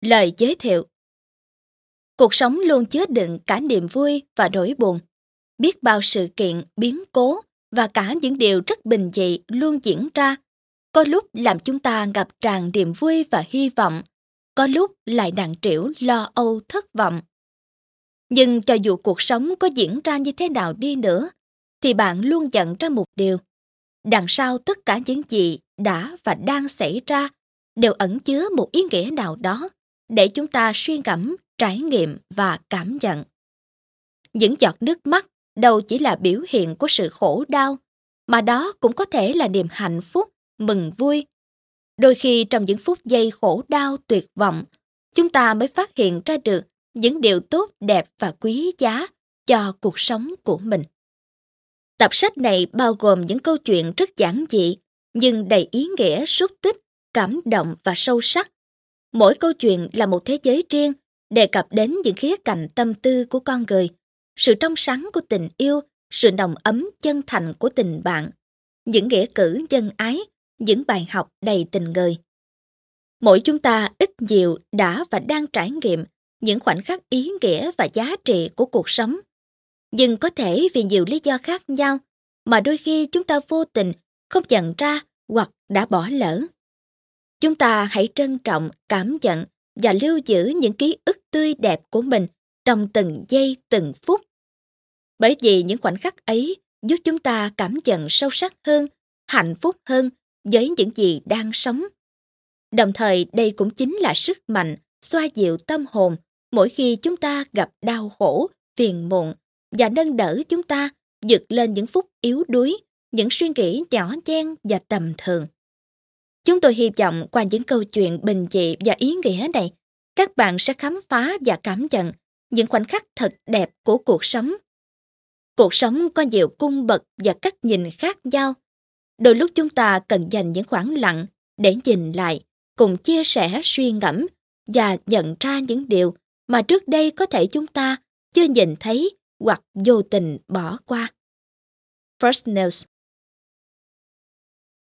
Lời giới thiệu Cuộc sống luôn chứa đựng cả niềm vui và nỗi buồn. Biết bao sự kiện, biến cố và cả những điều rất bình dị luôn diễn ra. Có lúc làm chúng ta ngập tràn niềm vui và hy vọng, có lúc lại nặng trĩu lo âu thất vọng. Nhưng cho dù cuộc sống có diễn ra như thế nào đi nữa, thì bạn luôn nhận ra một điều. Đằng sau tất cả những gì đã và đang xảy ra đều ẩn chứa một ý nghĩa nào đó để chúng ta suy ngẫm, trải nghiệm và cảm nhận. Những giọt nước mắt đâu chỉ là biểu hiện của sự khổ đau, mà đó cũng có thể là niềm hạnh phúc, mừng vui. Đôi khi trong những phút giây khổ đau tuyệt vọng, chúng ta mới phát hiện ra được những điều tốt đẹp và quý giá cho cuộc sống của mình. Tập sách này bao gồm những câu chuyện rất giản dị nhưng đầy ý nghĩa xúc tích, cảm động và sâu sắc. Mỗi câu chuyện là một thế giới riêng, đề cập đến những khía cạnh tâm tư của con người, sự trong sáng của tình yêu, sự nồng ấm chân thành của tình bạn, những nghĩa cử nhân ái, những bài học đầy tình người. Mỗi chúng ta ít nhiều đã và đang trải nghiệm những khoảnh khắc ý nghĩa và giá trị của cuộc sống. Nhưng có thể vì nhiều lý do khác nhau mà đôi khi chúng ta vô tình không nhận ra hoặc đã bỏ lỡ. Chúng ta hãy trân trọng, cảm nhận và lưu giữ những ký ức tươi đẹp của mình trong từng giây từng phút. Bởi vì những khoảnh khắc ấy giúp chúng ta cảm nhận sâu sắc hơn, hạnh phúc hơn với những gì đang sống. Đồng thời đây cũng chính là sức mạnh xoa dịu tâm hồn mỗi khi chúng ta gặp đau khổ, phiền muộn và nâng đỡ chúng ta vượt lên những phút yếu đuối, những suy nghĩ nhỏ nhen và tầm thường. Chúng tôi hy vọng qua những câu chuyện bình dị và ý nghĩa này, các bạn sẽ khám phá và cảm nhận những khoảnh khắc thật đẹp của cuộc sống. Cuộc sống có nhiều cung bậc và cách nhìn khác nhau. Đôi lúc chúng ta cần dành những khoảng lặng để nhìn lại, cùng chia sẻ suy ngẫm và nhận ra những điều mà trước đây có thể chúng ta chưa nhìn thấy hoặc vô tình bỏ qua. First News